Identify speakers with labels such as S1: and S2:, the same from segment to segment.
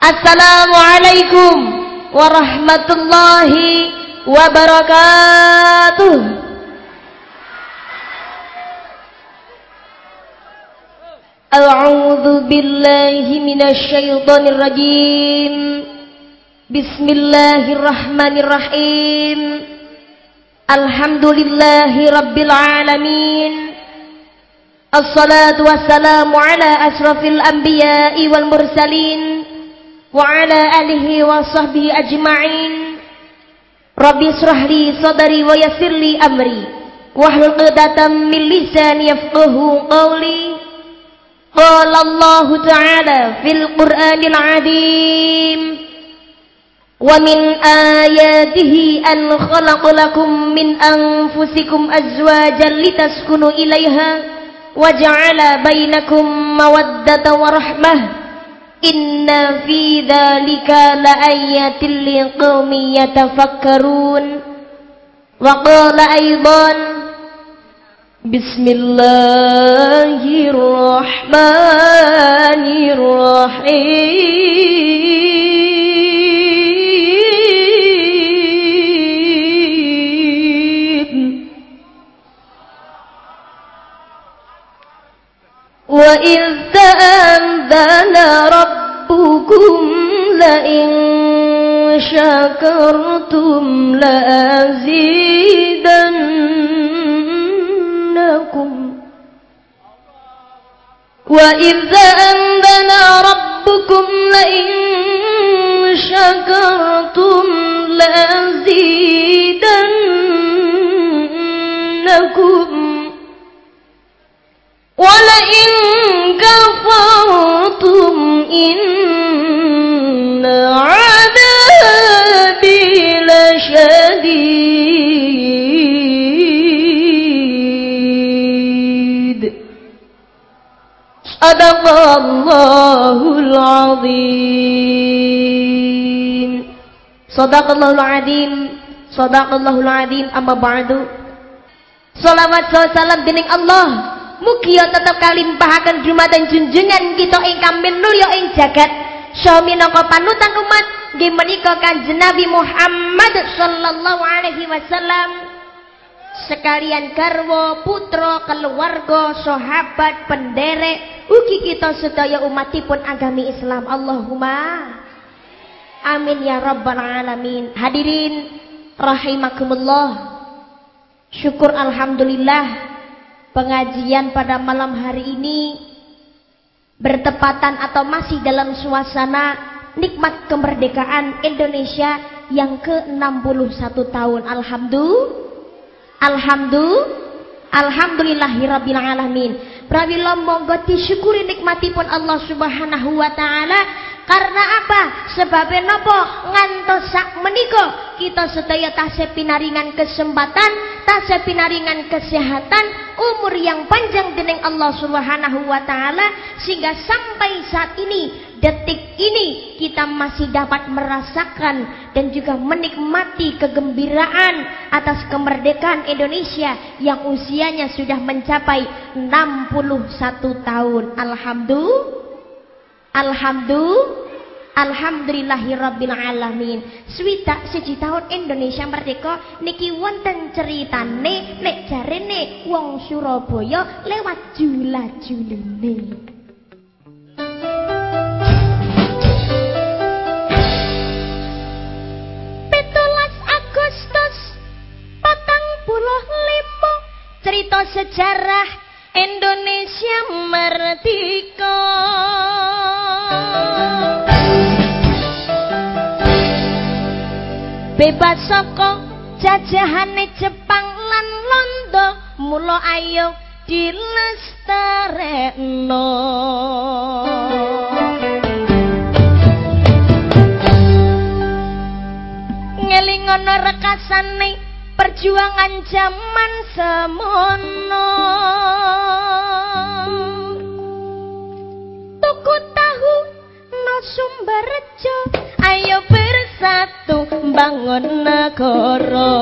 S1: السلام عليكم ورحمة الله وبركاته. أعوذ بالله من الشيطان الرجيم. بسم الله الرحمن الرحيم. الحمد لله رب العالمين. الصلاة والسلام على أشرف الأنبياء والمرسلين. وعلى آله وصحبه أجمعين. ربي اشرح لي صدري ويسر لي أمري. واحلل عقدة من لساني يفقه قولي. قال الله تعالى في القرآن العظيم ومن آياته أن خلق لكم من أنفسكم أزواجا لتسكنوا إليها وجعل بينكم مودة ورحمة. إن في ذلك لآية لقوم يتفكرون. وقال أيضا بسم الله الرحمن الرحيم. وإذ تأذن ربكم لئن شكرتم لأزيدنكم. وإذ تأذن ربكم لئن شكرتم لأزيدنكم. ولئن كفرتم إن عذابي لشديد صدق الله العظيم صدق الله العظيم صدق الله العظيم أما بعد Salawat salam dening Allah Mugi tetep kalimpahaken dan junjungan kita ingkang minulya ing jagat. Saha minangka panutan umat nggih menika Kanjeng Nabi Muhammad sallallahu alaihi wasallam. Sekalian garwa putra keluarga sahabat penderek ugi kita sedaya umatipun agami Islam. Allahumma amin ya rabbal alamin. Hadirin rahimakumullah. Syukur alhamdulillah pengajian pada malam hari ini bertepatan atau masih dalam suasana nikmat kemerdekaan Indonesia yang ke-61 tahun. Alhamdulillah. Alhamdulillah. Alhamdulillahirabbil alamin. Pramila monggo disyukuri nikmatipun Allah Subhanahu wa taala karena apa? Sebabnya nopo ngantos sak meniko kita sedaya tasih pinaringan kesempatan, tasih pinaringan kesehatan, umur yang panjang dening Allah Subhanahu wa taala sehingga sampai saat ini detik ini kita masih dapat merasakan dan juga menikmati kegembiraan atas kemerdekaan Indonesia yang usianya sudah mencapai 61 tahun. Alhamdulillah Alhamdulillah Alhamdulillahirabbil alamin. Swidak siji tahun Indonesia merdeka niki wonten ceritane nek jarene wong Surabaya lewat jula-juline. Agustus patang puluh cerita sejarah Indonesia merdeka. Bebas saka jajahane Jepang lan Londo mula ayo dilestarekno ngelingono rekasane perjuangan zaman semono. Tuku tahu no sumber ayo bersatu bangun negara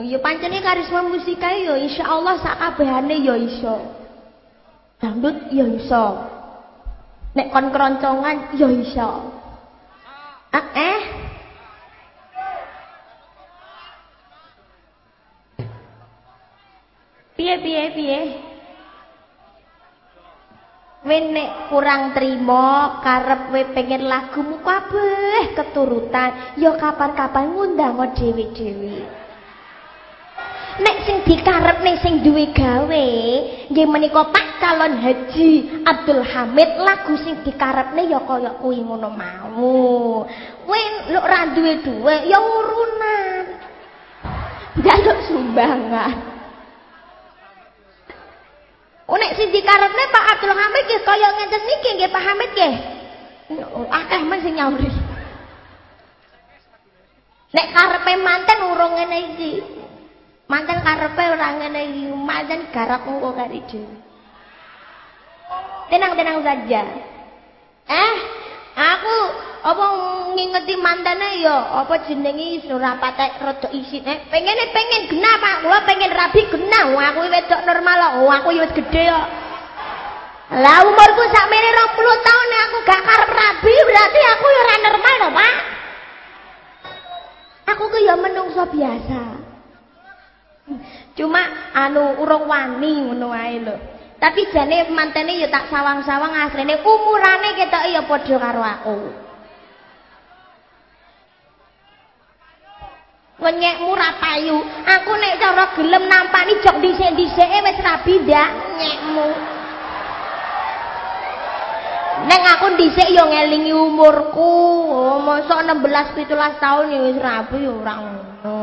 S1: ya pancene karisma musika ya insyaallah sak kabehane ya iso. Dangdut ya iso. Nek kon keroncongan ya iso. Ah, eh Piye piye piye? Wenek kurang terima karep we pengen lagumu kabeh keturutan ya kapan-kapan ngundang dhewe-dhewe. Nek sing dikarepne sing duwe gawe nggih menika Pak calon haji Abdul Hamid lagu sing dikarepne ya kaya kuwi ngono mau. Kowe lek ora duwe dhuwit ya urunan. Jaluk sumbangan. Oh nek sing dikarepne Pak Abdul Hamid nggih kaya ngenten niki nggih Pak Hamid nggih. Akeh men sing nyauri. Nek karepe manten urung ngene iki. Manten karepe ora ngene iki, manten garap engko kari dhewe. Tenang-tenang saja. Eh, aku apa ngingeti mantene ya? Apa jenenge ora patek rada isine eh, pengene pengen genah Pak. Kula pengen rabi genah aku wedok normal oh aku ya wis gedhe kok. Lah umurku sakmene 20 tahun aku anu urung wani ngono wae lho tapi jane mantene ya tak sawang-sawang asline umurane ketok ya padha karo aku Ngenyekmu ra payu. Aku nek cara gelem nampani jok dhisik-dhisike wis rabi ndak nyekmu. Neng aku dhisik yo ngelingi umurku. Oh, mosok 16 17 tahun ya wis rabi ya ora ngono.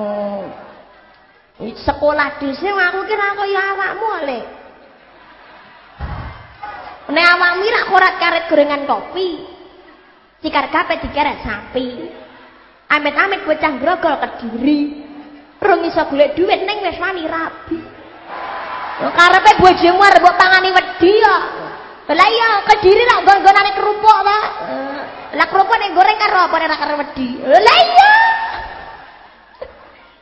S1: Sekolah dhisik aku kira kaya awakmu le. Nek awakmu ra korat karet gorengan kopi. Cikar kape dikeret sapi. Amit-amit bocah grogol kediri. Rung iso golek dhuwit ning wis wani rabi. Yo karepe bojomu arep pangani wedi yo. Lah iya kediri rak nggon-ngonane kerupuk ta. Lah kerupuk nek goreng karo apa nek karo wedi. Lah iya.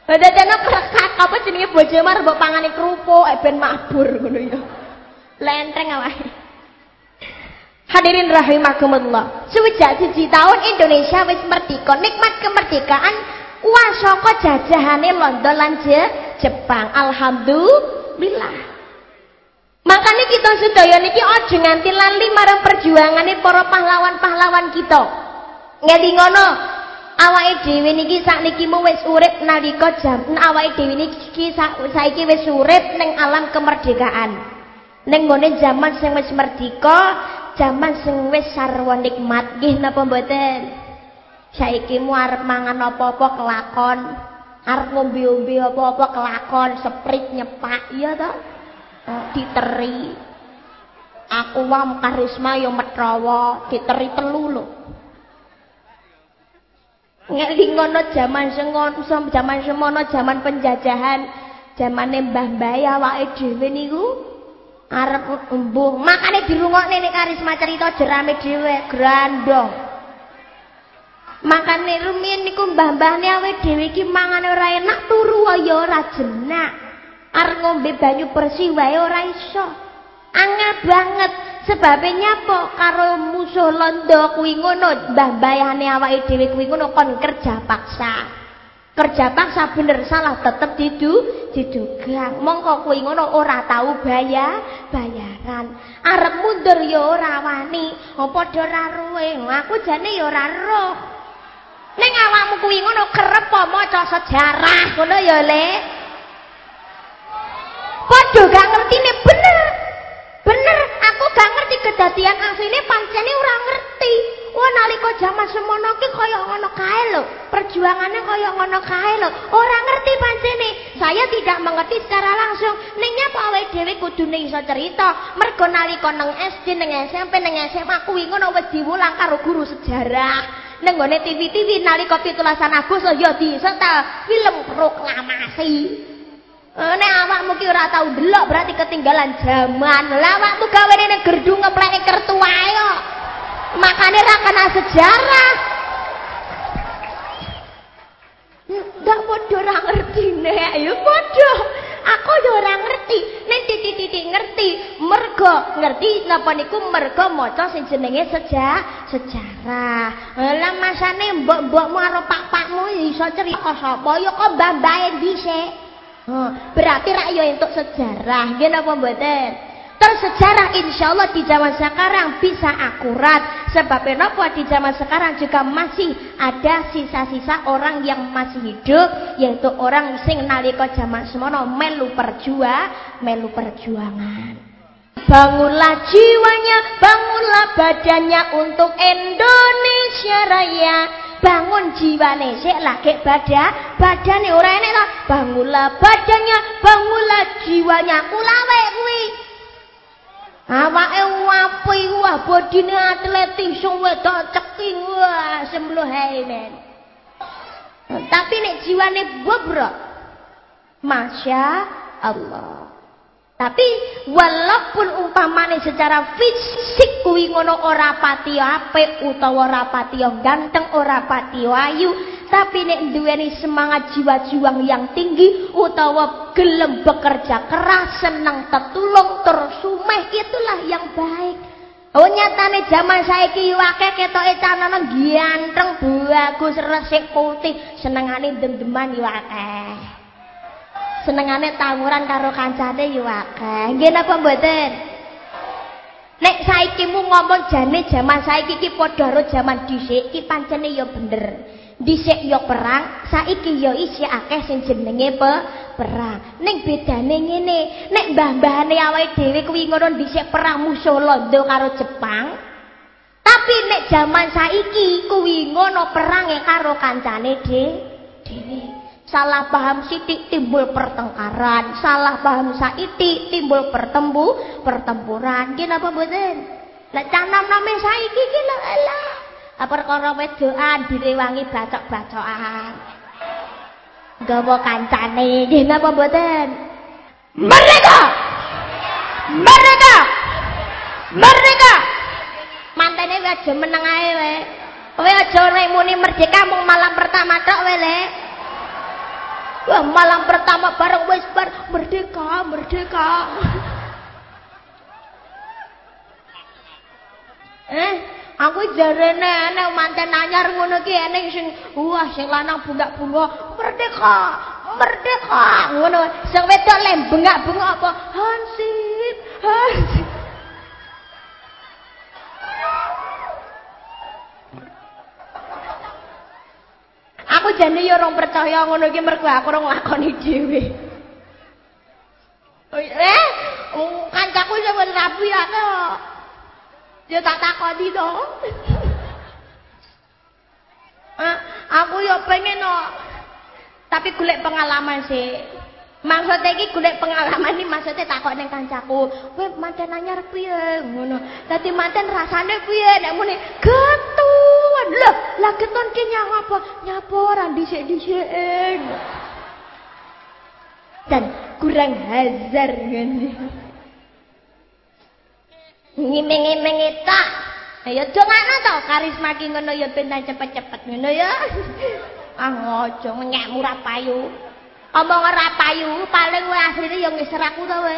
S1: Ada dana prekat apa jenenge bojomu arep mbok pangani kerupuk ben mabur ngono yo. Lenteng awake. Hadirin rahimakumullah. Sejak siji tahun Indonesia wis merdeka, nikmat kemerdekaan wasaka jajahane Londo lan Jepang. Alhamdulillah. Makanya kita sedaya niki aja nganti lali marang perjuangane para pahlawan-pahlawan kita. Ngerti ngono? Awake dhewe niki sakniki mu wis urip nalika jam awake dhewe niki saiki wis urip ning alam kemerdekaan. Ning ngene zaman sing wis merdeka, Zaman sing wis sarwa nikmat nggih napa mboten? Saiki mu arep mangan apa-apa kelakon, arep ngombe-ombe apa-apa kelakon, seprit nyepak, iya to? Oh, diteri. Aku wam karisma yo metrawa, diteri telu lho. Ngeling ngono zaman sengon, zaman semono zaman penjajahan, zamane mbah-mbah awake dhewe niku arep embuh makane dirungokne nek karisma cerita jerame dhewe grandong. Makane rumiyin niku mbah-mbahne awe dhewe iki mangane ora enak turu ya ora jenak. Arep ngombe banyu bersih wae ora iso. Angel banget sebabe nyapa? Karo musuh londo kuwi ngono mbah-mbahane awake dhewe kuwi ngono kon kerja paksa. Kerja paksa bener salah tetep didu didugang mongko kuwi ngono ora tahu bayar bayaran. Arep mundur ya ora wani padha ora ruwe aku jane ya ora roh. Ning awakmu kuwi ngono kerep maca sejarah ngono ya le. Padha gak ngertine bener bener aku gak ngerti kedadian asline pancene ora ngerti Wah nalika jaman semono ki kaya ngono kae lho. Perjuangannya kaya ngono kae lho. Ora ngerti pancene. Saya tidak mengerti secara langsung. Ning nyapa awake dhewe kudune iso cerita. Mergo nalika nang SD, nang SMP, nang SMA kuwi ngono wis diwulang karo guru sejarah. Nang gone TV-TV nalika 17 Agustus ya disetel film proklamasi. Eh, nek awakmu ki ora tau delok berarti ketinggalan zaman. Lah awakmu gawene ning gerdung ngepleke kertu wae kok. Makanya ra kena sejarah. Ndak padha ra ngerti nek, ya padha. Aku yo ora ngerti. Nek titik-titik ngerti, mergo ngerti napa niku mergo maca sing jenenge sejarah, sejarah. Lah masane mbok-mbokmu karo pak-pakmu iso cerita sapa? Ya kok mbah-mbahe dhisik. Berarti rak yo entuk sejarah, nggih napa mboten? Tersejarah insya Allah di zaman sekarang bisa akurat. Sebab kenapa di zaman sekarang juga masih ada sisa-sisa orang yang masih hidup. Yaitu orang sing nalika zaman semono melu perjuang, melu perjuangan. Bangunlah jiwanya, bangunlah badannya untuk Indonesia Raya. Bangun jiwane sik lagi badan, badane ora enek ta. Bangunlah badannya, bangunlah jiwanya. Kulawe kuwi Awake wapi wah bodine atletis sing wedok ceking wah sembluh men. Tapi nek jiwane bobrok. Masya Allah. Tapi walaupun umpamane secara fisik kuwi ngono ora pati apik utawa ora pati ganteng, ora pati ayu, tapi nek duweni semangat jiwa juang yang tinggi utawa gelem bekerja keras, senang tetulung, tersumeh itulah yang baik. Oh nyatane zaman saiki akeh ketoke canane ganteng, bagus, resik putih, senengane dem-deman akeh. Senengane tawuran karo kancane yo akeh. Nggih napa mboten? Nek saiki mu ngomong jane jaman saiki iki padha karo jaman dhisik iki pancene yo bener. Dhisik yo perang, saiki yo isi akeh sing jenenge pe perang. Ning bedane ngene, nek mbah-mbahane awake dhewe kuwi ngono dhisik perang musuh Londo karo Jepang. Tapi nek jaman saiki kuwi ngono perange karo kancane dhewe. Salah paham sidik timbul pertengkaran, salah paham saiti timbul pertembu, pertempuran. Ki napa mboten? Lah canam name saiki ki lho. Apa perkara wedoan direwangi bacok-bacokan. Gawa kancane, nggih napa mboten? Merdeka! Merdeka! Merdeka! Mantene aja meneng ae wae. Kowe aja muni merdeka mung malam pertama tok wae, Lek. Wah, malam pertama bareng wis bar merdeka, merdeka. eh, aku jarene ana manten anyar ngono ki enek sing wah sing lanang bunga-bunga merdeka, merdeka ngono. Sing wedok le bengak-bengok apa? Hansip, hansip. Aku jane ya orang percaya ngono iki mergo aku ora nglakoni dhewe. Eh, oh, kancaku wis rapi ya to. Ya tak takoni to. Eh, aku ya pengen no. Tapi golek pengalaman sih. Maksudnya iki golek pengalaman iki maksudnya takok ning kancaku, "Kowe manten anyar piye?" ngono. Dadi manten rasane piye? Nek muni getuan. Lah, lah geton ki nyang apa? Nyaporan dhisik-dhisik. Dan kurang hazar ngene. Ngimeng-ngimeng tak. Ya dongakno to karisma ki ngono ya ben cepet-cepet ngono ya. Ah ngojo nyekmu ra payu. omong ora payu paling kowe asline ya ngeser aku to kowe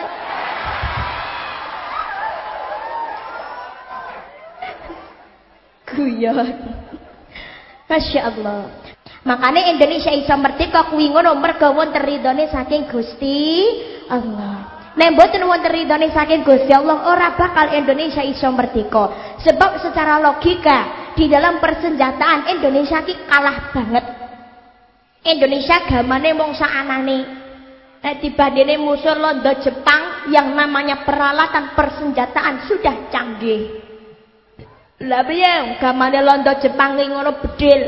S1: guyon Masya Allah makanya Indonesia bisa merdeka kuwi ngono mergo wonten ridhone saking Gusti Allah. Nek mboten wonten ridhone saking Gusti Allah ora bakal Indonesia iso merdeka. Sebab secara logika di dalam persenjataan Indonesia ki kalah banget. Indonesia gamane mung saanane. Nek dibandingin musuh Londo Jepang yang namanya peralatan persenjataan sudah canggih. Lah piye gamane Londo Jepang ki ngono bedil.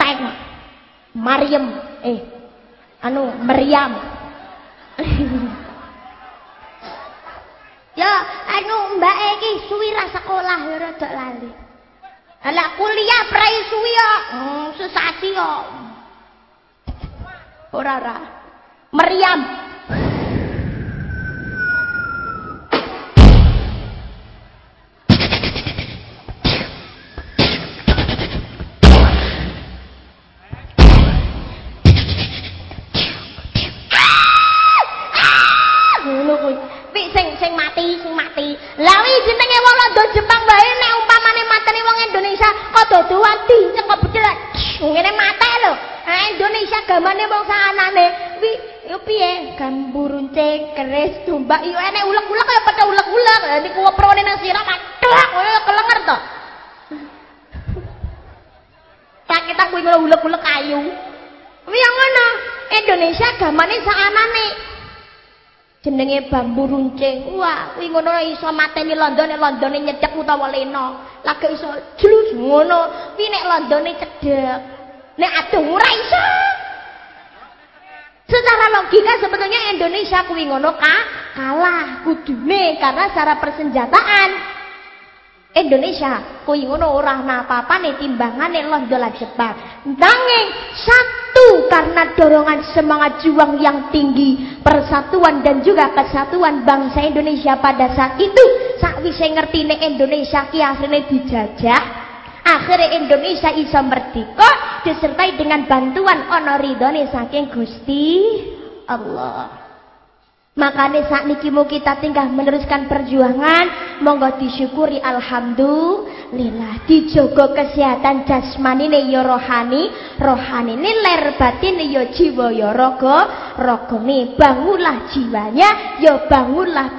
S1: Tank Mariam eh anu Meriam. ya anu mbak iki suwi sekolah ya rada lali. Alah kuliah prai suwi yo. Hmm, sesasi yo. Ora ora. sing keris, tumbak yo enek ulek-ulek kaya padha ulek-ulek. Niku prone nang sirah maklak koyo kelenger to. Tak kita kuwi ulek-ulek kayu. Wi yang ngono. Indonesia gamane saanane jenenge bambu runcing. Wah, kuwi ngono iso mateni Londone, Londone nyedek utawa leno. Lagi iso jlus ngono. Kuwi nek Londone cedek. Nek aduh ora iso. Secara logika sebetulnya Indonesia kuwi ngono ka kalah kudune karena secara persenjataan Indonesia kuwi ngono ora ana apa-apane timbangane London Jepang. Nanging satu karena dorongan semangat juang yang tinggi, persatuan dan juga kesatuan bangsa Indonesia pada saat itu, sakwise ngertine Indonesia ki asline dijajah, akhirnya Indonesia iso merdeka disertai dengan bantuan ana ridhone saking Gusti Allah. Makanya saat niki mau kita tinggal meneruskan perjuangan, monggo disyukuri alhamdulillah. Dijogo kesehatan jasmani ne ya rohani, rohani ne ler batin ya jiwa ya raga, raga ne bangunlah jiwanya, ya bangunlah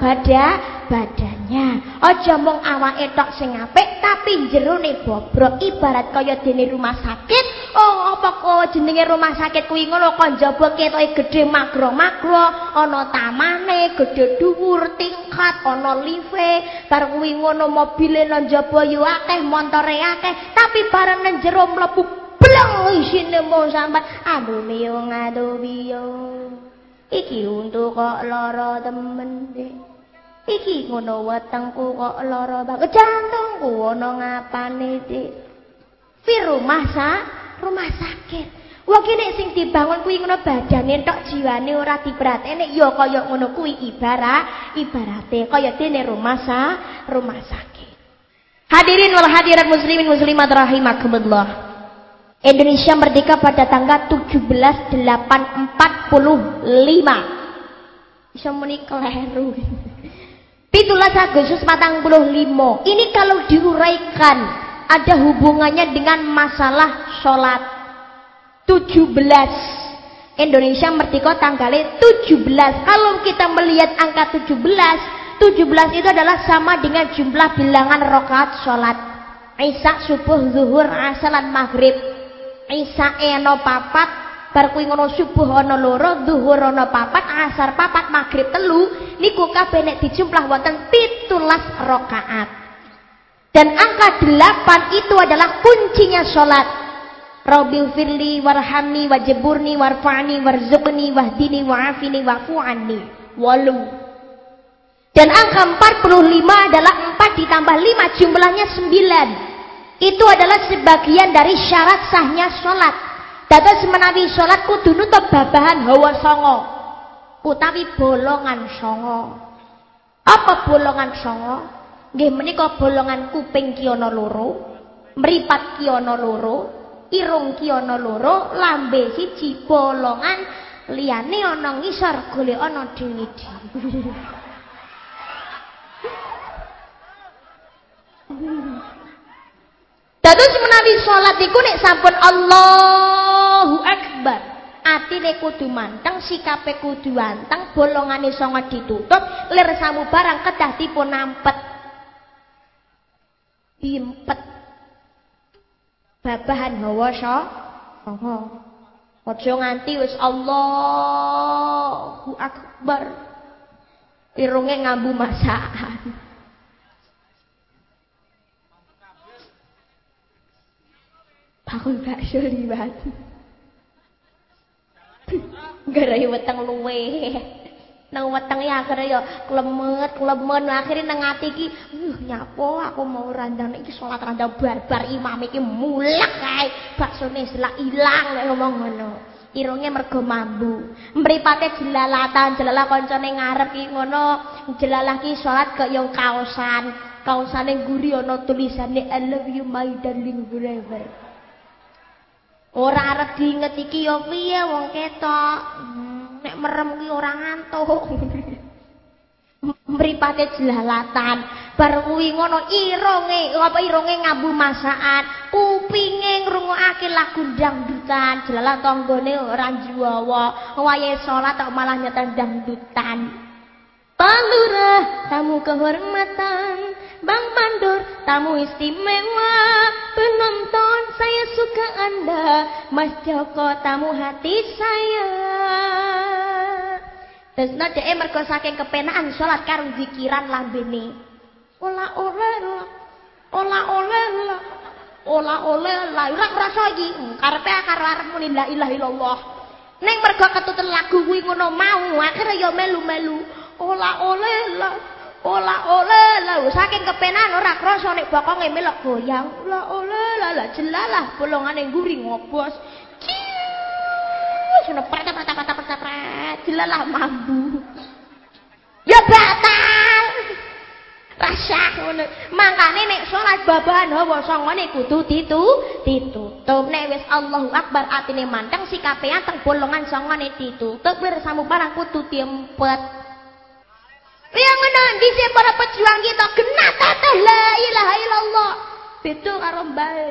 S1: badan badannya. Aja mung awake tok sing apik tapi jerone bobrok ibarat kaya dene rumah sakit. Oh, apa kok jenenge rumah sakit kuwi ngono kok njaba ketoke gedhe magro-magro, ana tamane, gedhe dhuwur, tingkat, ana live, bar kuwi ngono mobile nang njaba yo akeh, montore akeh, tapi bareng nang jero mlebu bleng isine mau sambat aduh miyong aduh biyong iki untuk kok lara temen deh Iki ngono wetengku kok lara banget jantungku ana ngapane dik. Fi rumah sa, rumah sakit. Wong kene sing dibangun kuwi ngono badane tok jiwane ora diperhatine ya kaya ngono kuwi ibarat ibarate kaya dene rumah sa, rumah sakit. Hadirin wal hadirat muslimin muslimat rahimakumullah. Indonesia merdeka pada tanggal 17845. Bisa muni keliru. Pitulas Agustus 45. Ini kalau diuraikan ada hubungannya dengan masalah sholat. 17. Indonesia merdeka tanggalnya 17. Kalau kita melihat angka 17, 17 itu adalah sama dengan jumlah bilangan rokaat sholat. Isa subuh, zuhur, asalan maghrib. Isa eno papat, bar kuwi ngono subuh ana loro zuhur ana papat asar papat maghrib telu niku kabeh nek dijumlah wonten 17 rakaat. Dan angka 8 itu adalah kuncinya salat Rabbil firli warhamni wajburni warfa'ni warzuqni wahdini wa'afini wa'fu anni walu. Dan angka 45 adalah 4 ditambah 5 jumlahnya 9 itu adalah sebagian dari syarat sahnya sholat Dados menawi salat kudu nutup babahan hawa songo utawi bolongan songo. Apa bolongan songo? Nggih menika bolongan kuping ki ana loro, mripat loro, irung ki ana loro, lambe siji bolongan liyane ana ngisor golek ana dhewe-dhewe. Dados menawi salat iku nek sampun Allahu Akbar, atine kudu manteng, sikape kudu anteng, bolongane songo ditutup, lir samu barang kedah dipun nampet. Diempet. Babahan hawa songo. Aja nganti wis Allahu Akbar. Irunge ngambu masakan. Bakul bakso liwat. Gara yo weteng luwe. Nang wetenge akhire yo klemet, klemen akhire nang ati iki, uh nyapo aku mau randang iki salat randang barbar imam iki mulek kae. Baksone selak ilang nek ngomong ngono. Irunge mergo mambu. Mripate jelalatan, jelalah kancane ngarep iki ngono. Jelalah ki salat kok yo kaosan. Kaosane guri ana tulisane I love you my darling forever. Ora arep diinget iki ya piye wong ketok. Hmm, nek merem ki ora ngantuk. mripate jelalatan. Bar kuwi ngono ironge apa ironge ngambu masakan. Kupinge ngrungokake lagu dangdutan. Jelalat tanggane ora juwawa wayahe salat malah nyetel dangdutan. Pak tamu kehormatan Bang Mandor, tamu istimewa Penonton, saya suka Anda Mas Joko, tamu hati saya Terus no dhek mergo saking kepenaan salat karo zikiran lambene. Ola oleh lah. Ola oleh lah. Ola oleh lah. Ora ngrasa iki. Karepe karo arep muni la ilaha illallah. Ning mergo ketuten lagu kuwi ngono mau, akhire ya melu-melu. Ola oleh lah. Ola oleh lah. Saking kepenan ora krasa nek bokonge melok goyang. Ola oleh lah. Lah jelalah bolongane nguri ngobos. Sono prata prata prata prata prata. Jelalah mambu. Ya batal. Rasah ngono. Mangkane nek salat babahan hawa sangane kudu ditu ditutup. Nek wis Allahu Akbar atine manteng sikape anteng bolongan sangane ditutup. Bersamu barang kudu diempet. Yang ngono dhisik para pejuang kita kena teteh la ilaha illallah. Beda karo mbae.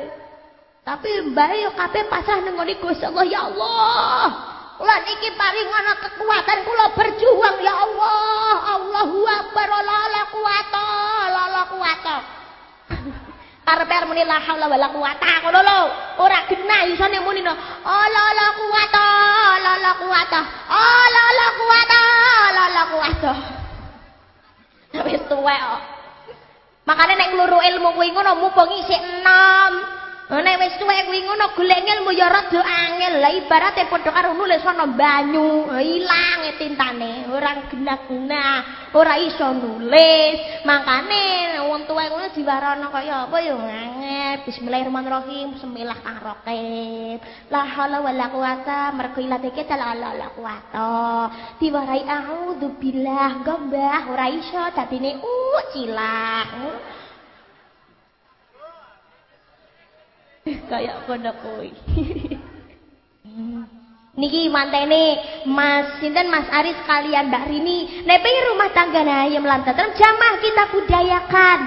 S1: Tapi mbae yo kabeh pasrah nang ngene Gusti Allah ya Allah. Kula niki paringana kekuatan kula berjuang ya Allah. Allahu Akbar la la quwata la la quwata. Karepe muni la haula wala quwata ngono lho. Ora genah isone muni no. Oh la la quwata la la quwata. Oh la la quwata la la quwata. Wis tuwek kok. Makane nek ngluru ilmu kuwi ngono mumpung isih enom. Nek wis tuwek kuwi ngono golek ilmu ya rada angel. Lah ibarate padha karo nulis ana banyu, ilang tintane, ora genah-genah, ora iso nulis. Makane wong tuwek ngono diwarana kaya apa ya angel. Bismillahirrahmanirrahim, bismillah kang rokib. La haula wala quwata, mergo ilate kita la la quwata. Diwarai auzubillah, gambah ora iso dadine uh kayak kono kuwi. Niki mantene Mas sinten Mas Aris kalian Mbak Rini nek pengen rumah tangga ayam lantaran jamaah kita budayakan.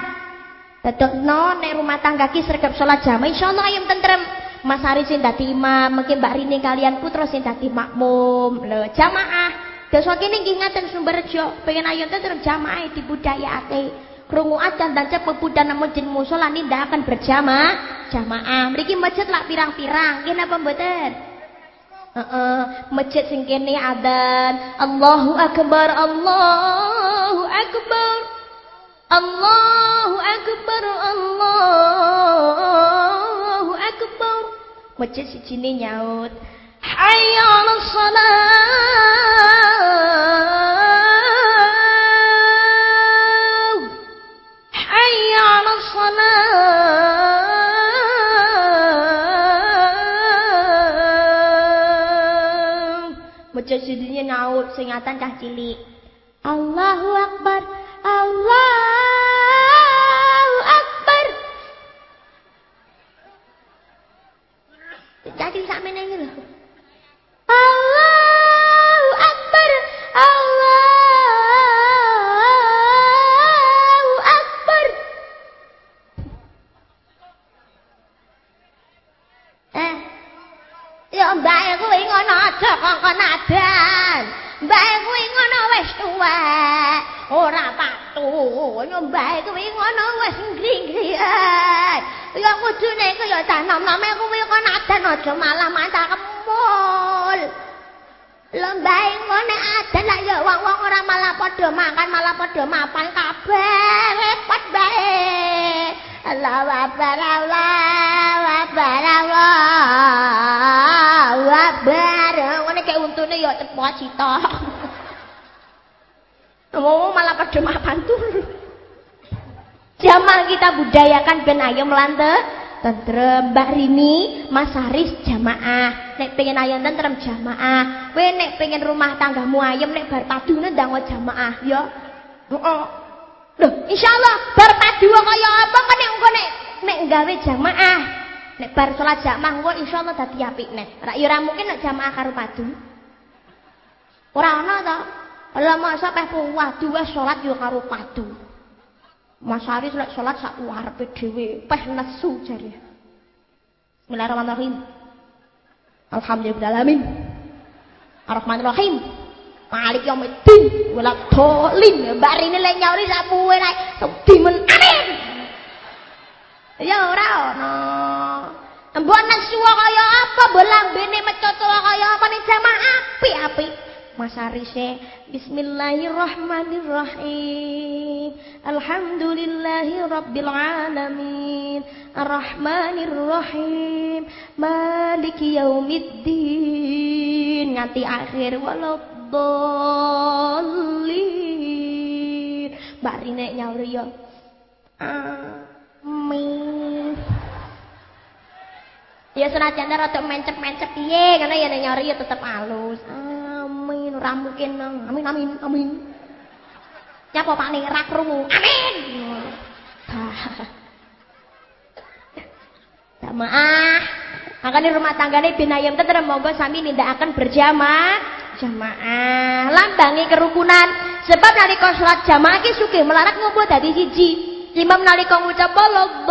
S1: no nek rumah tangga ki salat jamaah insyaallah ayam tentrem. Mas Aris sing dadi imam, mungkin Mbak Rini kalian putra sing dadi makmum. Lho jamaah Desa kene nggih ngaten Sumberjo, pengen ayam tentrem jamaah dibudayakake krungu adzan dan cepet budan masjid musola ndak akan berjamaah. Jamaah. Mriki masjid lak pirang-pirang. Nggih napa mboten? Heeh, masjid sing kene adzan. Allahu akbar Allahu akbar. Allahu akbar Allahu akbar. Masjid sijine nyaut. Hayya 'alas salat nyaut singatan cah cilik. Allahu Akbar. Allahu Akbar. Jadi sak meneh lho. Patuh. Ya mbake kuwi ngono wis nggring-nggring. Ya kudune kaya tanom-nome kuwi kok nadan aja malah mata kemul. Lembah ngene adan lah ya wong-wong ora malah padha makan malah padha mapan kabeh. Repot bae. Allahu Akbar Allahu Akbar Allahu Akbar ngene kayak untune ya cepo cita ngomong malah pada mapan tuh jamaah kita budayakan ben ayam lante tentrem Mbak Rini Mas Haris jamaah nek pengen ayam tentrem jamaah we nek pengen rumah tanggamu ayam nek bar padu ndang jamaah ya heeh oh, Loh, insyaallah bar padu kaya apa kan nek engko nek nek gawe jamaah. Nek bar salat jamaah engko insyaallah dadi apik nek. Ya ora mungkin nek jamaah karo padu. Ora ana to. Lah masa peh wadu wis salat yo karo padu. Mas Ari lek salat sak warepe dhewe, peh nesu jare. Bismillahirrahmanirrahim. Alhamdulillahirabbil Arrahmanirrahim. Malik yaumiddin wala dolin. Mbak Rini lek nyauri sak puwe lek dimen amin. Ya ora ono. Mbok nesu kaya apa, mbok lambene mecocola kaya apa ning jamaah api-api. Mas Arise Bismillahirrahmanirrahim. Alhamdulillahi Rabbil Alamin. Ar-Rahmanirrahim. Maliki Yaumiddin. Nganti akhir Waladdallin Mbak Rine nyauri ya. Amin. Ya senajan rada mencep-mencep piye? Karena ya nyari ya tetep halus. Amin, ora mungkin. Amin amin amin. Nyapa Pak ning ra krungu. Amin. Jamaah. Makanya rumah tanggane binayam tetep monggo sami nindakaken berjamaah jamaah lambangi kerukunan sebab nalika salat jamaah ki sugih melarat ngumpul dadi siji imam nalika ngucap bolong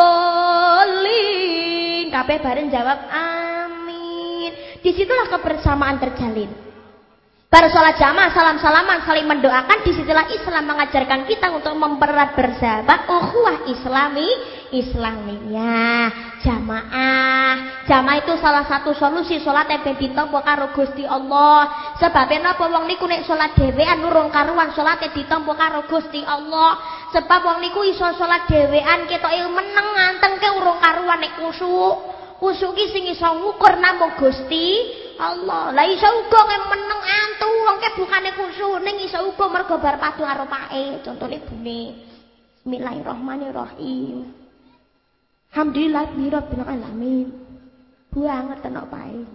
S1: kabeh bareng jawab amin. Di situlah kebersamaan terjalin. Pada sholat jamaah, salam-salaman, saling mendoakan. Di situlah Islam mengajarkan kita untuk mempererat bersahabat. Ukhuwah Islami, Islaminya. Jamaah. Jamaah itu salah satu solusi sholat yang ditompo karo Gusti Allah. Sebabnya napa wong niku nek sholat dhewean nurung karuan sholat yang ditompo karo Gusti Allah. Sebab wong niku iso sholat dhewean ketoke meneng ke urung karuan nek kusuk. Kusuk ki sing iso ngukur namung Gusti Allah. Lah iso uga meneng antu wong ke bukane kusuk ning iso uga mergo bar padu karo pake. Contone bune. Bismillahirrahmanirrahim. Alhamdulillah rabbil alamin. Banget tenan pae.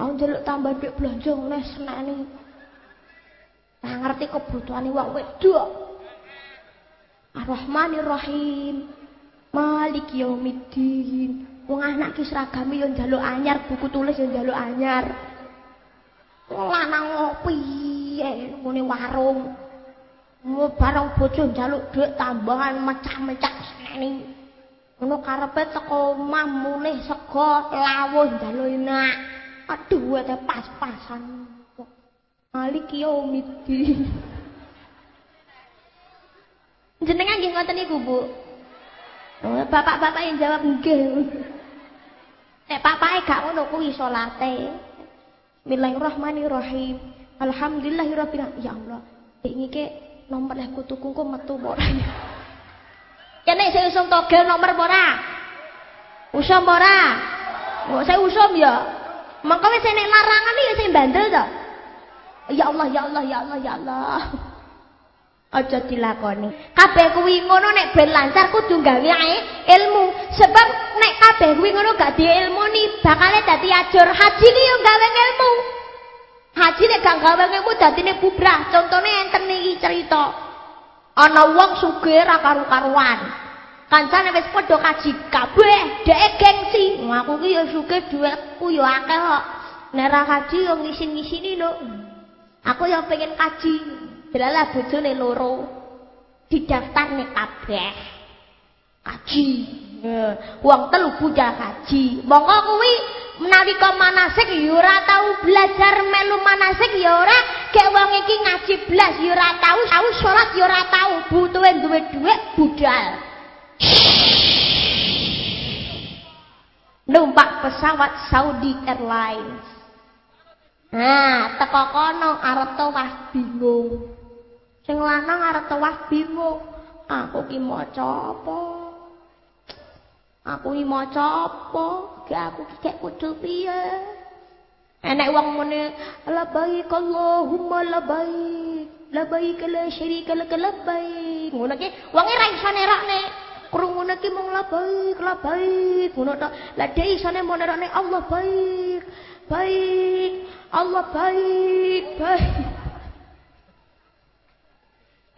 S1: Aku njaluk tambah duit belanja oleh seneni. Nah ngerti kebutuhane wong wedok. Ar-Rahmanir-Rahim. Malik yaumiddin. Wong anak ki seragame yo njaluk anyar, buku tulis yo njaluk anyar. Lanang ngopi ngene warung. Mau barang bojo njaluk dhuwit tambahan mecah-mecah seneni. Ngono karepe teko omah mulih sego lawuh njaluk enak. Aduh, ada pas-pasan. Malik yaumiddin. Jenengan nggih ngoten niku, Bu. Oh, bapak-bapak yang jawab nggih. Nek papake gak ngono kuwi salate. Bismillahirrahmanirrahim. Alhamdulillahirabbil Ya Allah, iki ke nomor leh kutu kungku metu ora. Kene sing usum togel nomor ora? Usum ora? Kok saya usum ya? Mangko wis nek larangan ya sing bandel to. Ya Allah, ya Allah, ya Allah, ya Allah. aja dilakoni. Kabeh kuwi ngono nek ben lancar kudu gawe ilmu. Sebab nek kabeh kuwi ngono gak diilmuni bakale dadi ajur. Haji ki yo gawe ilmu. Haji nek gak gawe ilmu dadine bubrah. Contone enten iki cerita. Ana wong sugih ra karu-karuan. Kancane wis padha kaji kabeh, dhek gengsi. Aku ki yo sugih dhuwitku yo akeh kok. Nek ra kaji yo ngisin-ngisini lho. Aku yo pengen kaji. Delalah bojone loro. Didaftar nek kabeh. Kaji. Wong telu bocah kaji. Monggo kuwi menalika manasik ya ora tau belajar melu manasik ya ora. Kek wong iki ngaji blas ya ora tau. Tau salat ya ora tau. Butuhe duwe dhuwit budal. Numpak pesawat Saudi Airlines. Nah teko kono arep wah bingung Sing lanang arep tawah bingung. Aku ki maca apa? Aku ki maca apa? Ki aku ki kek kudu piye? Enek wong muni labbaik Allahumma labbaik. Labbaik la syarika lak labbaik. Ngono ki wonge ra iso nerakne. Krungune ki mung labbaik, labbaik. Ngono tok. Lah dhek isone mau nerakne Allah baik. Baik. Allah baik, baik.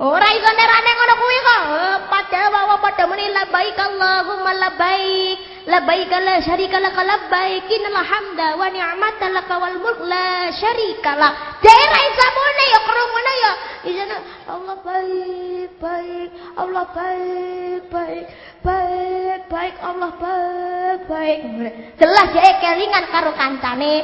S1: Ora iso nerane ngono kuwi kok. Padahal wae padha muni labbaik Allahumma labbaik. labbaik la syarika lak labbaik innal hamda wa ni'mata lak wal mulk la syarika lak daerah samune ya krungono ya isana Allah baik baik Allah baik baik baik baik Allah baik baik jelas dhek kelingan karo kancane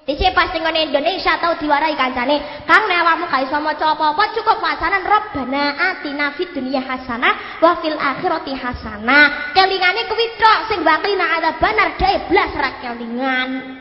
S1: Dise pas ning Indonesia tau diwarai kancane, Kang nek awakmu gak iso maca apa-apa cukup wacanan Rabbana atina fid dunya hasanah wa fil akhirati hasanah. Kelingane kuwi tok sing bakina ada banar dae blas ra kelingan.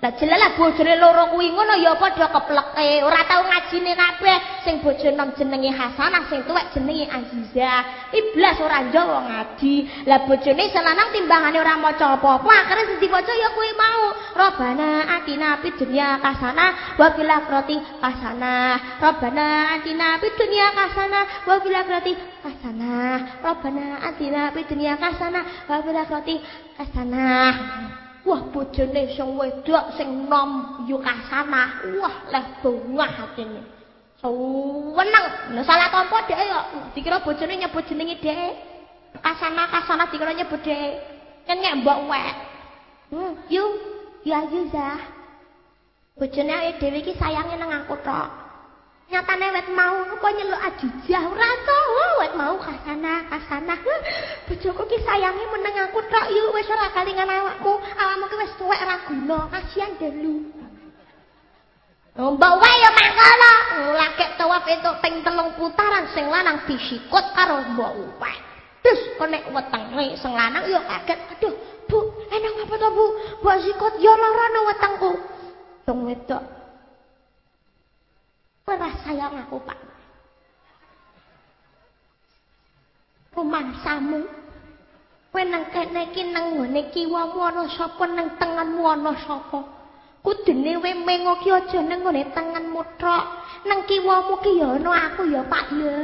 S1: Lah jelalah bojone loro kuwi ngono ya padha kepleke, ora tau ngajine kabeh. Sing bojo nom jenenge Hasanah, sing tuwek jenenge Aziza. Iblas ora njowo ngaji. Lah bojone selanang timbangane ora maca apa-apa, akhire sing diwaca ya kuwi mau. Robbana atina fid dunya hasanah wa fil akhirati hasanah. Robbana atina fid dunya hasanah wa fil akhirati hasanah. Robbana atina fid dunya hasanah wa fil akhirati hasanah. Wah bojone sing wedok sing nom yukasana. Wah leh bongah atine. Seneng. Lah salah tampa dhek ya dikira bojone nyebut jenenge dhek. Kasana kasana dikira nyebut dhek. Kan mbok wek. Hmm, yu, ya Yuza. Bojone awake dhewe iki sayange nang aku tok. Nyatane wet mau apa nyeluk ajijah ora to wet mau kasana kasana bojoku ki sayangi meneng aku tok yuk wis ora kalingan awakmu awakmu ki wis tuwek ra guna kasihan delu. Mbak wae ya mangkono lagi tawaf itu ping telung putaran sing lanang disikut karo mbak wae. Terus konek wetenge sing lanang ya kaget. Aduh bu enak apa to bu? Mbak sikut ya lara nang wetengku. Dong wedok Ora sayang aku, Pak. Romansamu. Kowe nang kene iki nang ngene kiwamu ana sapa nang tengenmu ana sapa? Kudune kowe mengo ki aja nang ngene tengenmu tok. Nang kiwamu ki ya ana aku ya, Pak ya.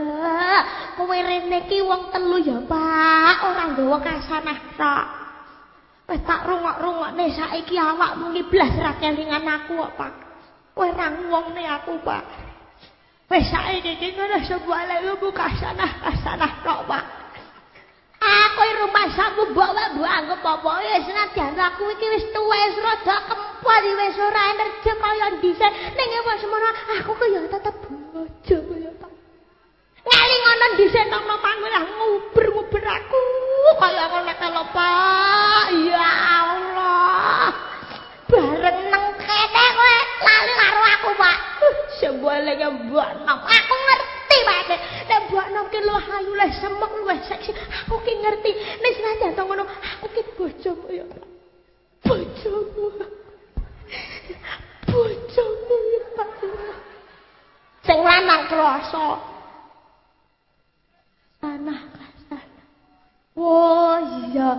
S1: Kowe rene ki wong telu ya, Pak. Ora nggawa kasanah tok. Wis tak rungok-rungokne saiki awakmu ki blas ra kelingan aku Pak. Kowe ra wongne aku, Pak. Wes saiki iki ngono sebuah lagu buka sana sana tok, Pak. Aku rumah samu mbok wae mbok anggap apa ya senajan aku iki wis tuwa wis rada kempal wis ora energi kaya dhisik ning wis semono aku kaya tetep bojo kaya tak. Ngali ngono dhisik nang nopan lah nguber-nguber aku kaya ngono kalo Pak. Ya Allah. Bareng nang kene kowe lali karo aku, Pak. Sembole mbok nom. Aku ngerti, Pak. Nek mbok nom ki luwih ayu, luwih semek, luwih seksi. Aku ki ngerti. Nek senajan to ngono, aku ki bojomu ya. Bojomu. Bojomu ya, Pak. Sing lanang krasa. Tanah kasar. Oh iya,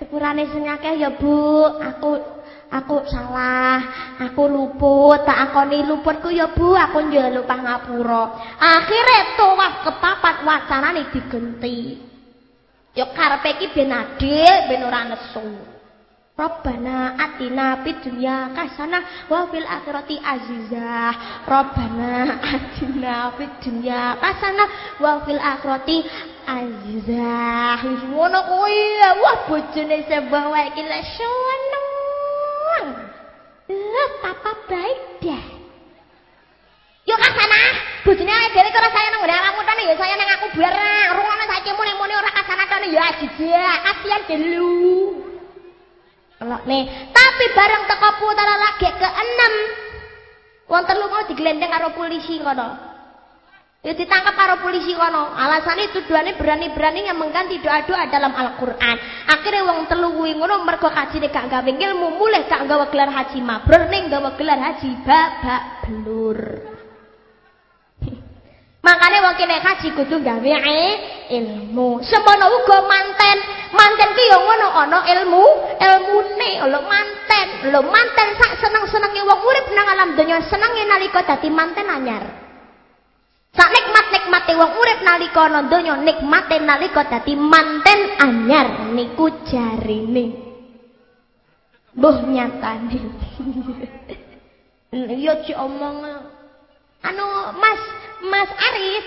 S1: sepurane sing akeh ya, Bu. Aku aku salah, aku luput, tak akoni luputku ya Bu, aku njaluk pangapura. Akhire tuwah kepapat wacanane digenti. Ya karepe iki ben adil, ben ora nesu. Rabbana atina fid dunya hasanah wa fil akhirati azizah. Rabbana atina fid dunya hasanah wa fil akhirati azizah. Wis ngono kuwi. Wah bojone sebah wae Eh, papa baik dah. Yo kan sana, bojone awake dhewe kok saya nang awakmu to ya saya nang aku barang. Rungokne saiki muni-muni ora kasana to ya jejak, kasihan delu. Kelok tapi bareng teko putaran lagi ke-6. Wong telu mau digelendeng karo polisi kono. Ya ditangkap para polisi kono. Alasannya tuduhannya berani-berani yang mengganti doa-doa dalam Al-Qur'an. Akhirnya wong telu kuwi ngono mergo kajine gak gawe ilmu, mulih gak gawe gelar haji mabrur ning gawe gelar haji babak belur. Makanya wong kene haji kudu gawe ilmu. Semono uga manten. Manten ki yo ngono ana ilmu, ilmune lho manten. Lho manten sak seneng-senenge wong urip nang alam donya senenge nalika dadi manten anyar. Sak nikmat-nikmate wong urip nalika ana donya nikmate nalika dadi manten anyar niku jarine. Mbah nyatane. Yo omong anu Mas Mas Arif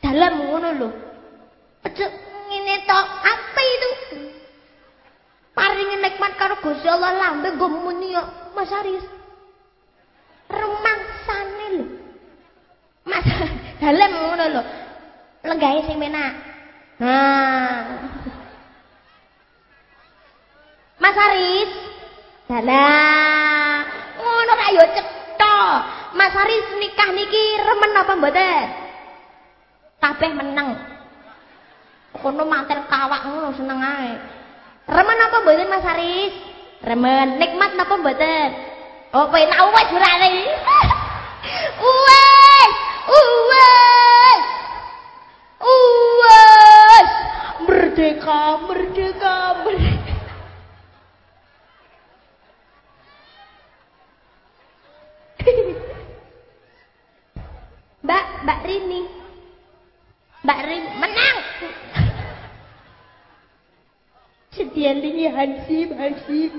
S1: dalam ngono lho. Aja ngene tok apa itu? Paringi nikmat karo Gusti Allah lambe nggo muni yo Mas Aris. Remangsane lho. Mas dalem ngono lho. Lenggahe sing menak. Nah. Mas Aris. Dalah. Ngono ra yo cetha. Mas Aris nikah niki remen apa mboten? Kabeh meneng. Kono manten kawak ngono seneng ae. Remen apa mboten Mas Aris? Remen. Nikmat napa mboten? Oh, penak wis berane. Wes! Wes! Wes! Merdeka, merdeka, merdeka. Mbak, Mbak Rini. Mbak Rini menang. Sedialingi Hansip, Hansip.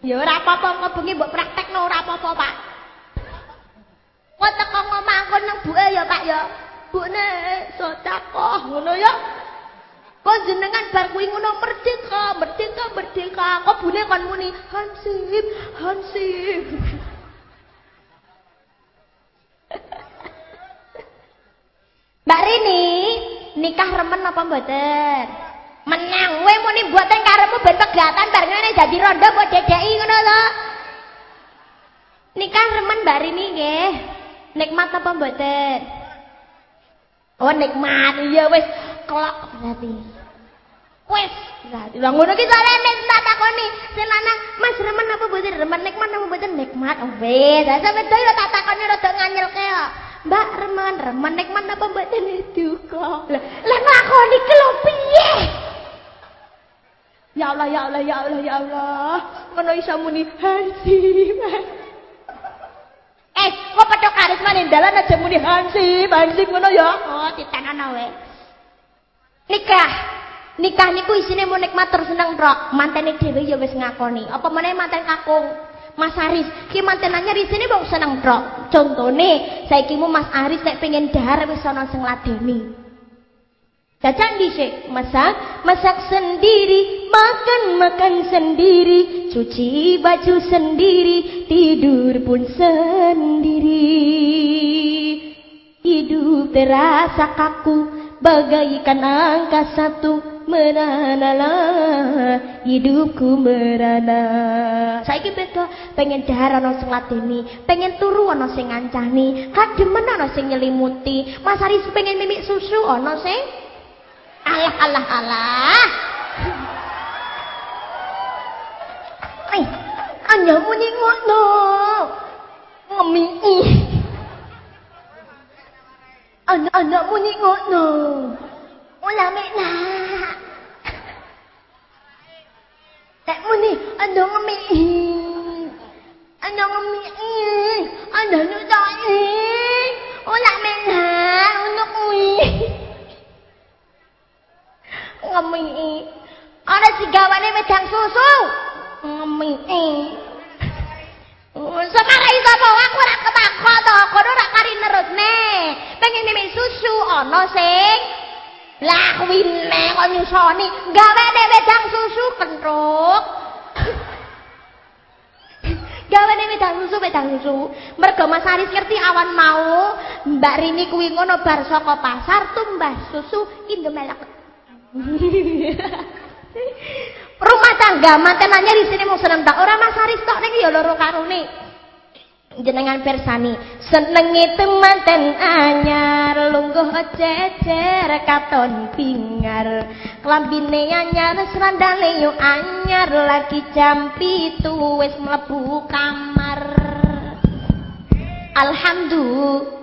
S1: Ya ora apa-apa bengi mbok praktekno ora apa-apa, Pak. Kok teko ngomong kon nang buke ya, Pak ya. Bukne sedekah ngono ya. Kok jenengan bar kuwi ngono merdeka, merdeka, merdeka. Kok bune kon muni Hansip, Hansip. Mbak Rini, nikah remen apa mboten? Menang, kowe muni mboten karepmu ben pegatan bar ngene dadi rondo kok dedeki ngono to. Nikah remen Mbak Rini nggih. Nikmat apa mboten? Oh, nikmat. Iya wis kelak berarti. Wis, berarti. Lah ngono ki soalé nek tak takoni, sing lanang, Mas remen apa mboten? Remen nikmat apa mboten? Nikmat. Oh, wis. Lah sampe yo tak takoni rada nganyelke kok. Mbak remen, remen nikmat apa mboten kok. Lah, lah nglakoni ki lho piye? Ya Allah, ya Allah, ya Allah, ya Allah. Ngono iso muni Hansi. Eh, kok padha karisma ning dalan aja muni Hansi, Hansi ngono ya. Oh, ditanono wae. Nikah. Nikah niku isine mau nikmat terus seneng tok. Mantene dhewe ya wis ngakoni. Apa meneh manten kakung. Mas Aris, ki manten anyar isine wong seneng tok. Contone, saiki mu Mas Aris nek pengen dahar wis ana sing ladeni. Cacan dhisik, masak, masak sendiri, makan-makan sendiri, cuci baju sendiri, tidur pun sendiri. Hidup terasa kaku, bagaikan angka satu, meranalah hidupku merana. Saiki beda, pengen dahar ana sing ladeni, pengen turu ana sing ngancani, kademen ana sing nyelimuti, Mas Aris pengen mimik susu ana sing Alah, alah, alah. Ay, anya muni ngono. Ngemi. Ana anak muni ngono. Ula mekna. Tak muni ana ngemi. Ana ngemi. Ana nutai. Ula mekna untuk kuwi. Ngemi ana sigawane wedang susu ngemi Semarai sapa aku ora ketakok to, kono ora kari nerusne. Pengen mimi susu ana sing lah kuwi nek kok nyusoni gawe wedang susu kentruk. gawe wedang susu wedang susu. Mergo Mas Aris ngerti awan mau Mbak Rini kuwi ngono bar saka pasar tumbas susu Indomelek. Rumah tangga mantenannya di sini mau seneng tak orang Mas Haris tok niki ya loro karone. Jenengan persani senengi temanten anyar. Lungguh cecer katon pingar. Klambine anyar srandale yo anyar. Lagi jam pitu wis mlebu kamar. Alhamdulillah.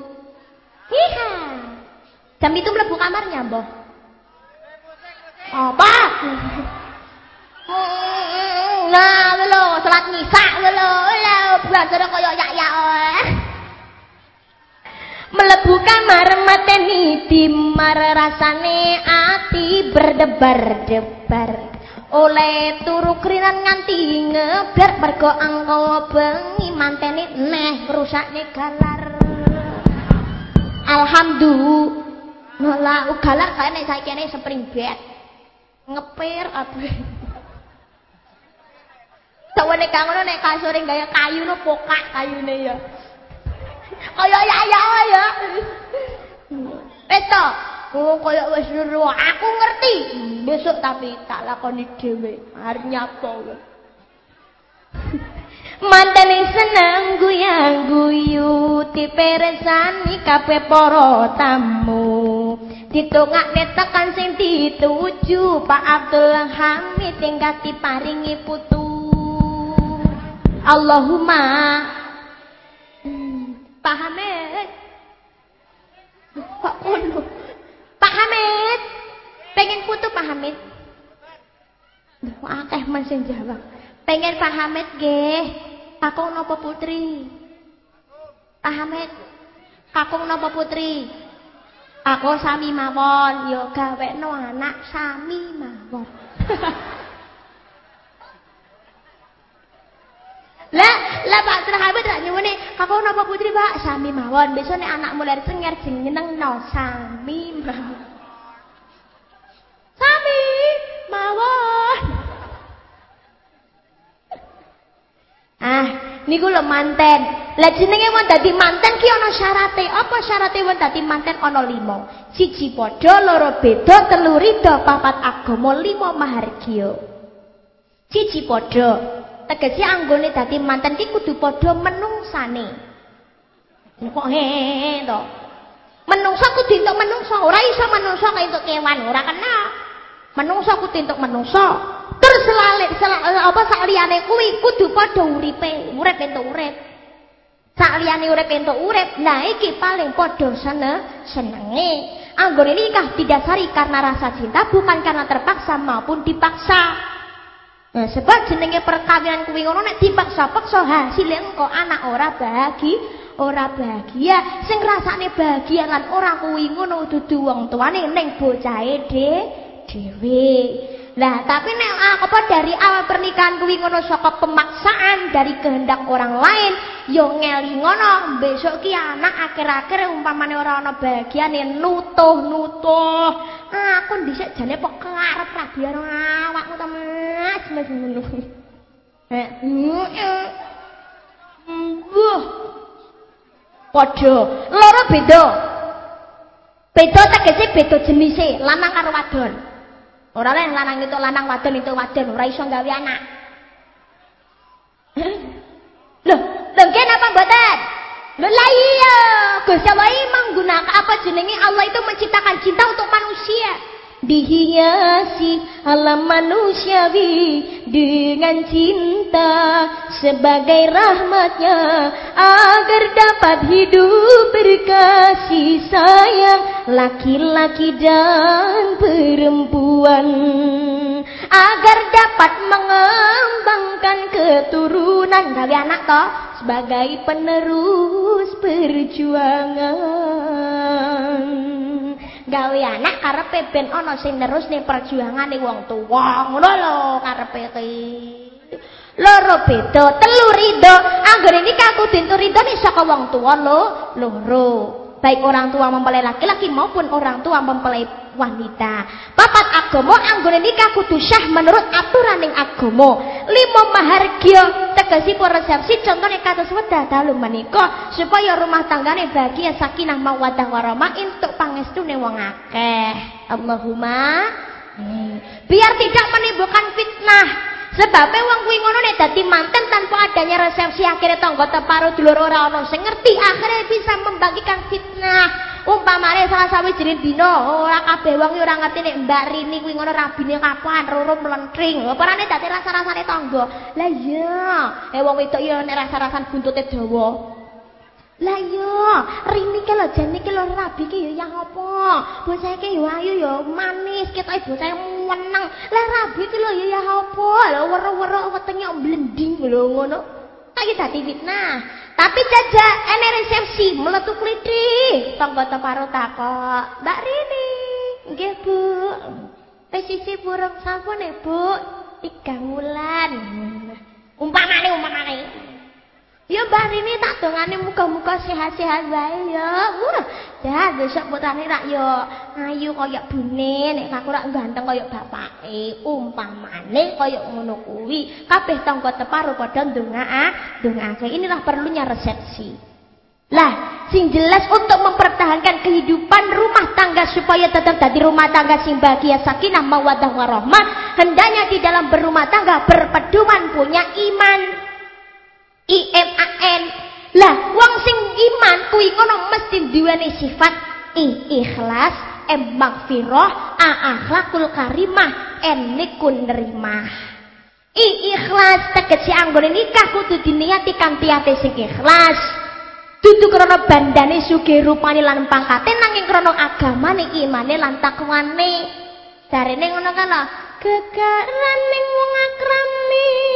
S1: Iya. Jam itu mlebu kamarnya, Mbah. Apa? Nah, lho, salat nisa lho, lho, belajar kaya yak-yak. Melebu kamar mateni dimar rasane ati berdebar-debar. Oleh turu krinan nganti ngeblar mergo angka bengi manteni neh rusakne galar. Alhamdulillah. Galar kaya nek saiki spring bed. Ngepir aduh Dawane kang ngono nek kasure gaya kayu no pokak kayune ya. Kaya ya ya ya. Wis to. Oh kaya wis aku ngerti. Besok tapi tak lakoni dhewe. Arep nyapa. Mantene seneng guyang guyu diperesani kabeh para tamu. Ditungakne tekan sing dituju Pak Abdul Hamid tingkat diparingi putu. Allahumma hmm, Pak Hamid. Kok ngono? Pak Hamid. Pengen putu Pak Hamid. Duh, akeh men jawab. Pengen Pak Hamid nggih. Kakung napa putri? Pak Hamid. Kakung napa putri? Aku sami mawon, ya gawekno anak sami mawon. Lah, lah Pak Hamid tak nyuwune, kakung napa putri, Pak? Sami mawon. Besok nek anakmu lahir cenger jeneng no sami mawon. Sami mawon. Ah, niku lho manten. Lah jenenge wong dadi manten ki ana syarate. Apa syarate wong dadi manten ana 5. Siji padha, loro beda, telu rida, papat agama, lima mahargya. Siji padha. Tegese anggone dadi manten ki kudu padha menungsane. Kok he to. Menungsa kudu entuk menungsa, ora iso menungsa kaya entuk kewan, ora kena. Menungsa kudu entuk menungsa. Selalik sel, apa sak liyane kuwi kudu padha uripe, urip entuk urip. Sak liyane urip entuk urip, nah iki paling padha sene senenge. Anggone nikah didasari karena rasa cinta bukan karena terpaksa maupun dipaksa. Nah, sebab jenenge perkawinan kuwi ngono nek dipaksa-paksa hasilnya engko anak ora bahagia, ora bahagia. Sing rasane bahagia lan ora kuwi ngono dudu wong tuane ning bocahe dhewe. Nah, tapi nek ah, apa dari awal pernikahan kuwi ngono saka pemaksaan dari kehendak orang lain, yo ngeli ngono, besok ki anak akhir-akhir umpamane ora ana bahagiane nutuh-nutuh. Ah, aku dhisik jane kok karep ra biar awakmu ta Mas, Mas ngono. Eh. Padha, loro beda. Beda tegese beda jenise, lanang karo wadon. Ora leh lanang itu lanang wadon itu wadon ora iso gawe anak. Loh, lho apa mboten? Loh lah iya, Gusti Allah menggunakan apa jenenge Allah itu menciptakan cinta untuk manusia dihiasi alam manusiawi dengan cinta sebagai rahmatnya agar dapat hidup berkasih sayang laki-laki dan perempuan. Agar dapat mengembangkan keturunan gawe anak toh sebagai penerus perjuangan gawe anak karepe ben ana sing nerusne perjuangane wong tuwa. Ngono lho karepe ki loro beda telu rido. Anggere nikah kudu rido nih saka wong tuwa lho. Loro baik orang tua mempelai laki-laki maupun orang tua mempelai wanita. Papat agama anggone nikah kudu syah menurut aturan ning agama. Lima mahargya tegesipun resepsi contohnya kata wedah dalu menika supaya rumah tanggane bahagia sakinah mawaddah warahmah entuk pangestune wong akeh. Allahumma biar tidak menimbulkan fitnah Sebabnya wong kuwi ngono nek dadi manten tanpa adanya resepsi akhirnya tangga teparo dulur ora ana sing ngerti akhirnya bisa membagikan fitnah. Umpamane salah sawijining dina ora kabeh wong ora ngerti nek Mbak Rini kuwi ngono rabine kapan roro mlentring. Operane dadi rasa-rasane tangga. Lah iya, eh wong wedok ya nek rasa-rasan buntute dawa. Lah iya, Rini ki lho jane ki lho rabi ki ya yang apa? Bocah ki yo ayu yo manis, ketoke bocah meneng. Lah rabi ki lho ya apa? Lho weru-weru wetenge blending lho ngono. Tak dadi fitnah. Tapi jajak ene resepsi meletu kliti. Tangga teparo takok. Mbak Rini, nggih Bu. Pesisi burung sampun e, Bu. Tiga wulan. Umpamane umpamane. Ya Mbak Rini tak dongane muga-muga sehat-sehat wae ya. Wah, ya besok putrane rak yo ayu kaya bune, nek aku rak ganteng kaya bapake. Umpamane kaya ngono kuwi, kabeh tangga teparo padha ndonga, ndongake. Inilah perlunya resepsi. Lah, sing jelas untuk mempertahankan kehidupan rumah tangga supaya tetap jadi rumah tangga sing bahagia sakinah mawaddah warahmah, hendaknya di dalam berumah tangga berpedoman punya iman. IMAN. Lah, wong sing iman kuwi ngono mesti duweni sifat I ikhlas, M magfirah, A akhlakul karimah, N nikun nerimah. I ikhlas tegese anggone nikah kudu diniati kanthi ati sing ikhlas. Dudu krana bandane sugih rupane lan pangkate nanging krana agamane imane lan takwane. Darene ngono kan lho, gegaran ning wong akrami.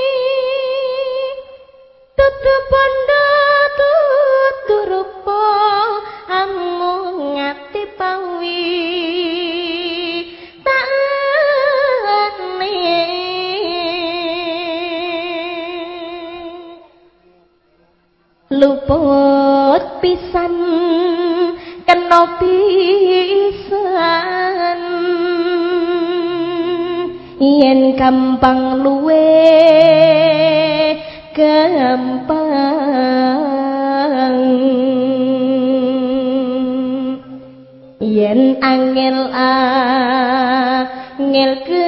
S1: Luput pisan kena pisan. Yen gampang luwe gampang. Yen angel angel ke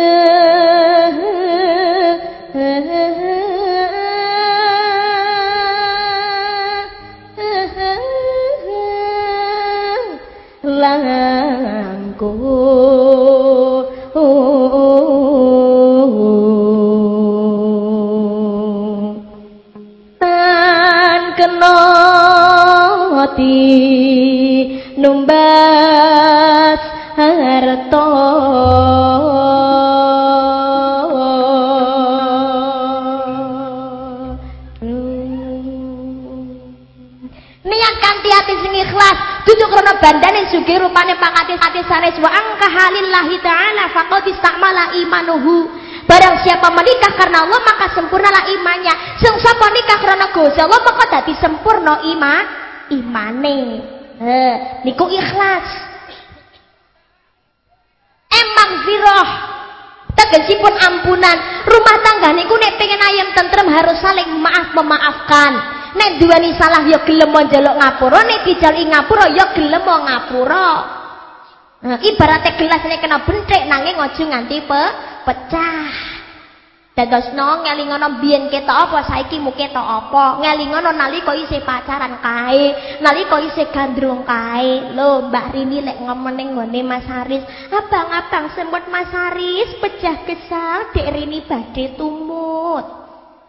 S1: numbas harta niat kanthi ati sing ikhlas dudu krana bandane sugih rupane pangati ati sanes wa angka halillahi taala faqad istamala imanuhu. Barang siapa menikah karena Allah maka sempurnalah imannya. Sing sapa nikah karena Gusti Allah maka dadi sempurna iman imane. Eh, niku ikhlas. Emang ziroh. Tegesipun ampunan. Rumah tangga niku nek pengen ayam tentrem harus saling maaf memaafkan. Nek duweni salah ya gelem njaluk ngapura, nek dijaluk ngapura ya gelem ngapura. Nah, ibaratnya gelas ini kena bentrek nanging ojo nganti pe pecah. Dadosno ngelingono biyen ketok apa saiki mu ketok apa? Ngelingono nalika isih pacaran kae nalika isih gandrung kae. Lho Mbak Rini lek ngomong ning gone Mas Haris abang-abang semut Mas Haris pecah kesal Dek Rini badhe tumut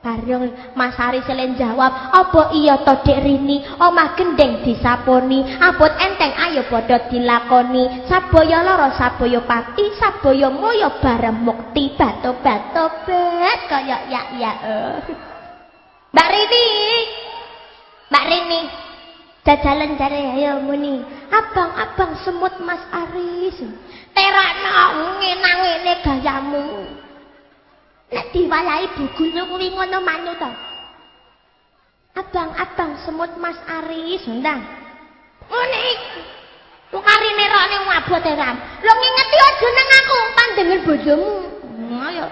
S1: Bareng Mas Hari selen jawab, "Apa iya to Dek Rini? Omah gendeng disaponi, abot enteng ayo padha dilakoni. Sabaya lara sabaya pati, sabaya moyo bareng mukti bato-bato bet kaya ya ya." Mbak Rini. Mbak Rini. Jajalan jare ayo muni. Abang-abang semut Mas Aris. Terakno ngenang-ngene gayamu. Nek diwalahi bugune kuwi ngono manut to. Abang-abang semut Mas Aris, ndang. Ngene iki. Ku karine rone ngabot e ram. Lo ngingeti aja nang aku pandengen bojomu. Ayo.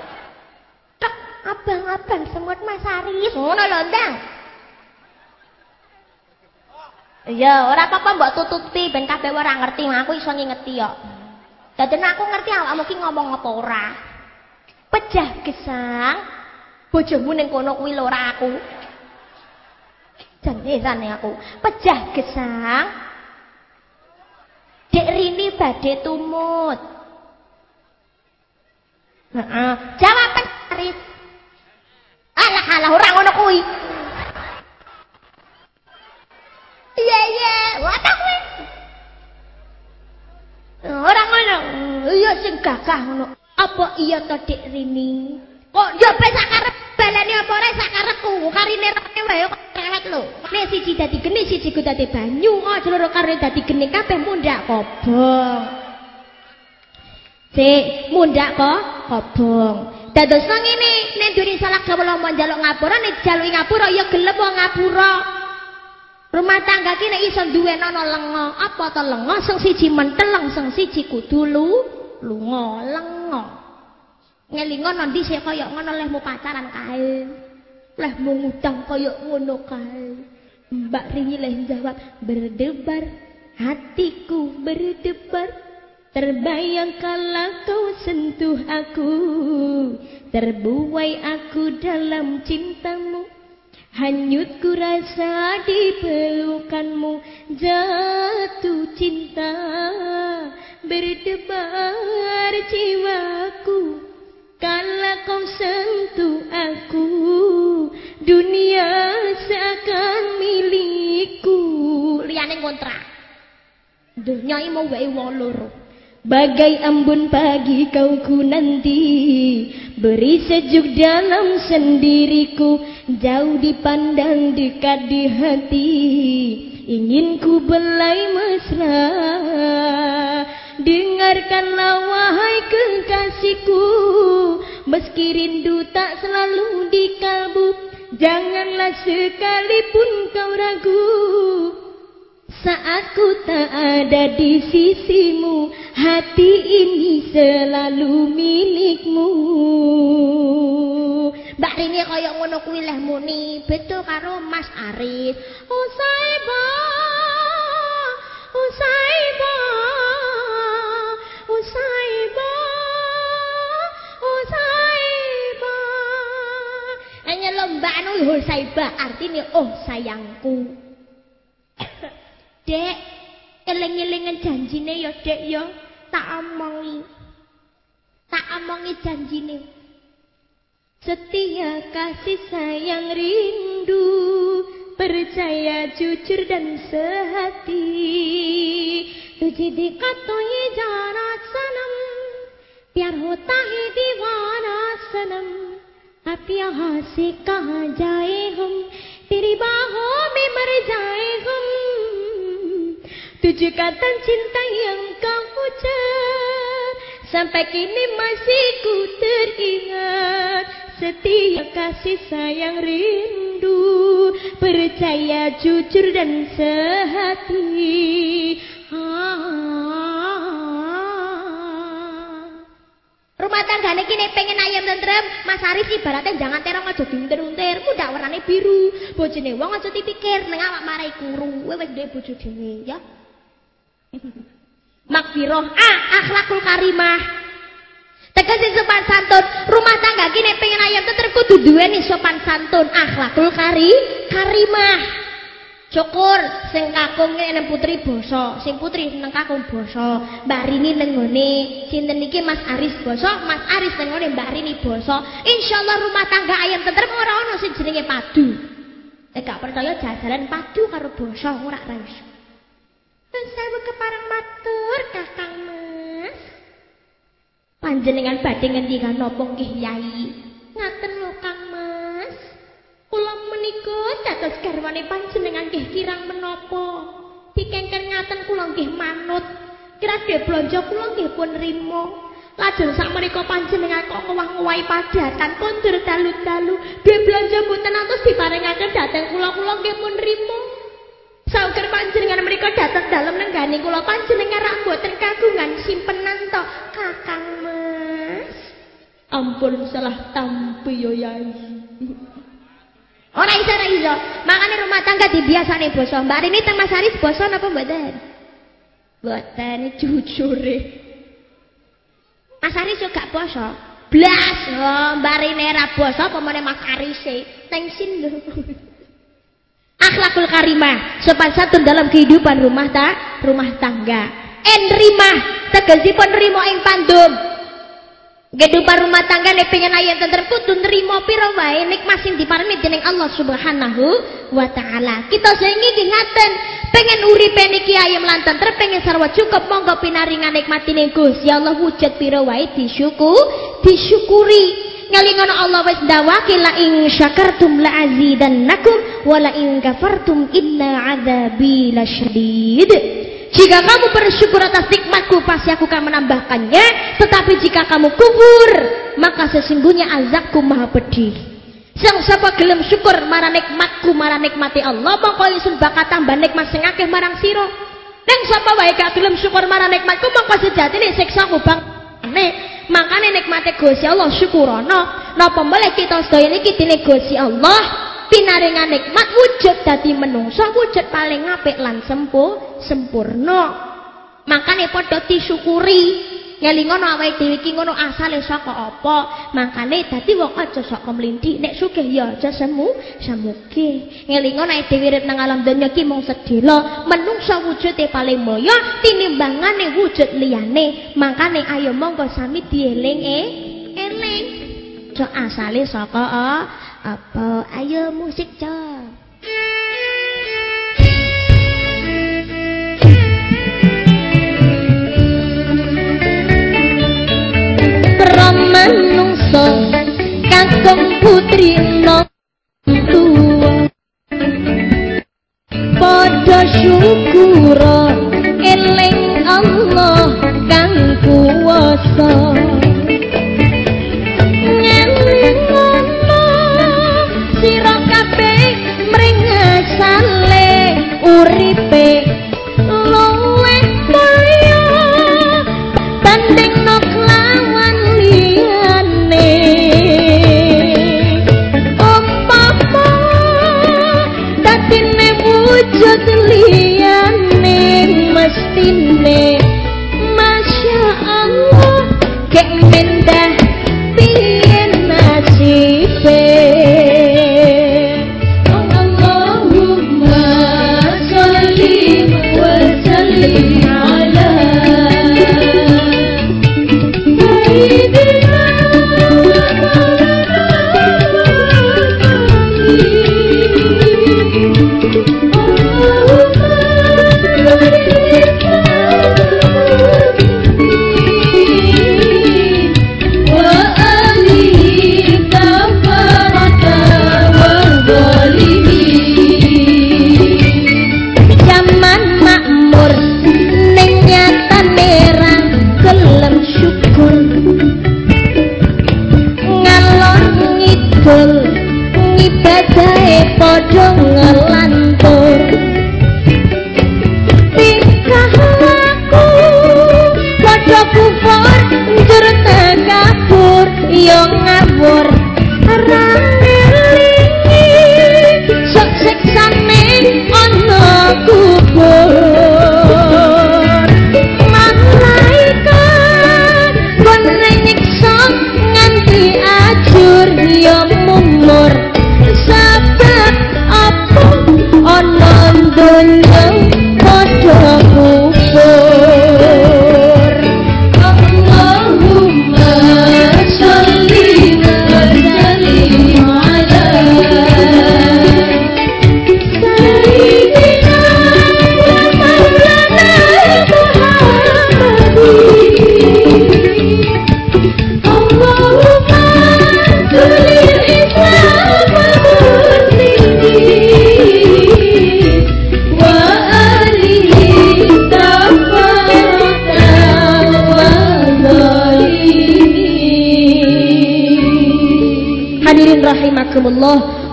S1: Tek abang-abang semut Mas Aris. Ngono lho, ndang. Iya, ora apa-apa mbok tututi ben kabeh ora ngerti, aku iso ngingeti kok. Aku ngerti awakmu ki ngomong apa ora. Pecah gesang. Bojomu ning kono kuwi lho ora aku. Janesane aku. Pecah gesang. Dek Rini badhe tumut. Heeh. Jawab Aris Alah alah ora ngono kuwi. Iya iya. Apa kuwi. Ora ngono. Iya sing gagah ngono Apa iya to Dik Rini? Kok yo ben sakarep baleni apa ora sakarepku? Karine rene wae kok kelewet lho. Nek siji dadi geni, siji ku dadi banyu, aja loro karo dadi geni kabeh mundak kobong. Sik, mundak kok kobong. Dados nang ngene, nek duwe salah kawula mau njaluk ngapura, nek jaluki ngapura ya gelem wong ngapura. Rumah tangga ki nek iso duwe ana lenga, apa to lenga sing siji menteleng, sing siji kudu lunga lenga. Ngelingo nang dhisik kaya ngono lehmu pacaran kae. Lehmu ngutang kaya ngono kae. Mbak Rini leh jawab berdebar hatiku berdebar Terbayang kala kau sentuh aku Terbuai aku dalam cintamu Hanyutku rasa di pelukanmu Jatuh cinta Berdebar jiwaku Kala kau sentuh aku. Dunia seakan milikku. Liane kontrak Dunia ini mau wae wong loro. Bagai ambun pagi kau ku nanti. Beri sejuk dalam sendiriku. Jauh dipandang dekat di hati. Ingin ku belai mesra Dengarkanlah wahai kekasihku. Meski rindu tak selalu di kalbu Janganlah sekalipun kau ragu. Saat ku tak ada di sisimu Hati ini selalu milikmu. Mbak Rini kaya ngono kuwi leh muni. Betul karo Mas Aris. Usaiba Usaiba Usaiba Usaiba Hanya lomba anu Usaiba artinya oh sayangku Dek, eling-elingan janjine ya, Dek ya. Tak omongi. Tak omongi janjine. Setia kasih sayang rindu Percaya jujur dan sehati Tuji dikatoi jarak sanam Biar hota hi diwana sanam Apya hasi kaha jaye hum Tiri baho me mar jaye hum Tujuh kata cinta yang kau ucap Sampai kini masih ku teringat Setia kasih sayang rindu Percaya jujur dan sehati Rumah tangga ini kini pengen ayam tentrem Mas Arif ibaratnya jangan terong aja diuntir-untir Mudah warnanya biru Bojone wong aja dipikir Neng awak marai kuru Wewek deh bojo dewe ya Makfiroh A. Akhlakul karimah. Tegese sopan santun. Rumah tangga gini pengen ayam teter kudu nih sopan santun. Akhlakul kari karimah. Cukur sing kakung nang putri boso, sing putri nang kakung boso. Mbak Rini nenggone sinten niki Mas Aris boso, Mas Aris nenggone Mbak Rini boso. Insyaallah rumah tangga ayam teter ora ono sing jenenge padu. Nek gak percaya jajalan padu karo boso ora ra iso. Sewu keparang matur Kakang Mas. Panjenengan badhe ngendikan napa nggih Yai? Ngaten lho Kang. Kula menika dados garwane panjenengan nggih kirang menapa? Dikengken ngaten kula nggih manut. Kira-kira blanja kula nggih pun rimo. Lajeng sak menika panjenengan kok ngowah-ngowahi padatan kondur dalu-dalu. Dhewe blanja mboten antos diparingaken dhateng kula-kula nggih pun rimo. Sauger panjenengan mereka datang dalam nenggani kula panjenengan rak mboten kagungan simpenan to, Kakang Mas. Ampun salah tampi yo Yai. Ora iso ora iso. Makane rumah tangga dibiasane basa. Mbak Rini teng Mas Aris basa napa mboten? Mboten jujure. Mas Aris yo gak. Blas, oh, Mbak Rini ra basa apa Mas Aris e. Akhlakul karimah sopan santun dalam kehidupan rumah tak rumah tangga enrimah tegesipun nrimo ing pandum kehidupan rumah tangga nek pengen ayat tentrem kudu nrimo pira wae nikmat sing diparingi dening Allah Subhanahu wa taala. Kita saiki ngaten pengen uripe niki ayam lan tentrem pengen sarwa cukup monggo pinaringan nikmatine Gusti Allah wujud pira wae disyukur disyukuri. Ngalingono Allah wis ndawake la ing syakartum la azidannakum wa la ing kafartum inna adzabi lasyadid Jika kamu bersyukur atas nikmatku, pasti aku akan menambahkannya. Tetapi jika kamu kufur, maka sesungguhnya azabku maha pedih. Sang sapa gelem syukur marang nikmatku, marang nikmati Allah, mongko ingsun bakal tambah nikmat sing akeh marang sira. Nang sapa wae gak gelem syukur marang nikmatku, mongko sejatine siksaku bang ne. Makane nikmate Gusti Allah syukurana. Napa boleh kita sedaya niki dene Gusti Allah pinaringan nikmat wujud dadi menungso wujud paling apik lan sempuh sempurna. Makane padha disyukuri. Ngelingono awake dhewe iki ngono asale saka apa? Makane dadi wong aja sok mlindhi nek sugih ya aja semu semuge. Ngelingono awake dhewe urip nang alam donya iki mung sedhela. Menungso wujude paling mulya tinimbangane wujud liyane. Makane ayo monggo sami dieling eh eling. Aja asale saka apa? Ayo musik co Pramanungsa kakung putri no tua. Padha syukura eling Allah kang kuwasa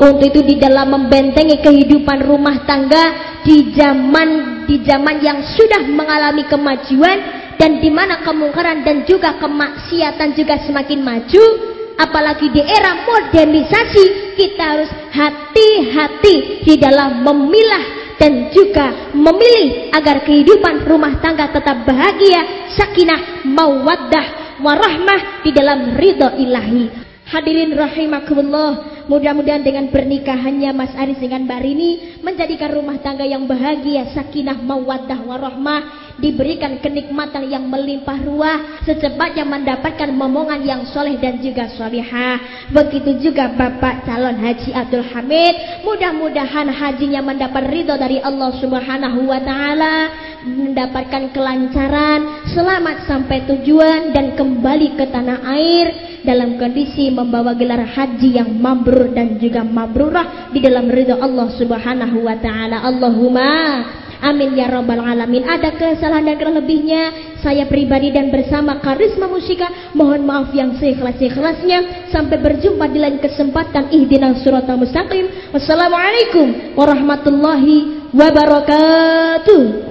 S1: untuk itu di dalam membentengi kehidupan rumah tangga di zaman di zaman yang sudah mengalami kemajuan dan di mana kemungkaran dan juga kemaksiatan juga semakin maju apalagi di era modernisasi kita harus hati-hati di dalam memilah dan juga memilih agar kehidupan rumah tangga tetap bahagia, sakinah, mawaddah, warahmah di dalam ridho ilahi. Hadirin rahimakumullah, mudah-mudahan dengan pernikahannya Mas Aris dengan Mbak Rini menjadikan rumah tangga yang bahagia, sakinah, mawaddah, warahmah, diberikan kenikmatan yang melimpah ruah, secepatnya mendapatkan momongan yang soleh dan juga solehah. Begitu juga Bapak calon Haji Abdul Hamid, mudah-mudahan hajinya mendapat ridho dari Allah Subhanahu wa taala, mendapatkan kelancaran, selamat sampai tujuan dan kembali ke tanah air dalam kondisi membawa gelar haji yang mabrur dan juga mabrurah di dalam ridho Allah Subhanahu wa taala. Allahumma Amin ya rabbal alamin. Ada kesalahan dan kelebihnya saya pribadi dan bersama Karisma Musika mohon maaf yang seikhlas-ikhlasnya. Sampai berjumpa di lain kesempatan. Ihdinas suratal mustaqim. Wassalamualaikum warahmatullahi wabarakatuh.